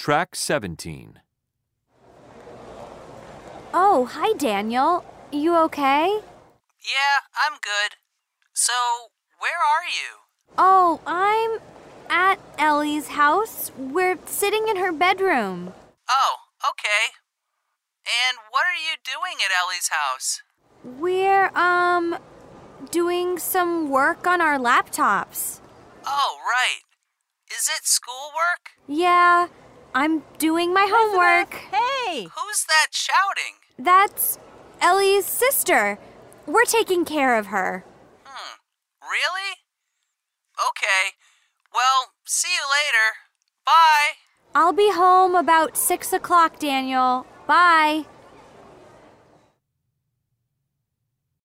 Track 17. Oh, hi, Daniel. You okay? Yeah, I'm good. So, where are you? Oh, I'm at Ellie's house. We're sitting in her bedroom. Oh, okay. And what are you doing at Ellie's house? We're, um, doing some work on our laptops. Oh, right. Is it schoolwork? Yeah, I'm doing my homework. Hey! Who's that shouting? That's Ellie's sister. We're taking care of her. Hmm, really? Okay. Well, see you later. Bye. I'll be home about six o'clock, Daniel. Bye.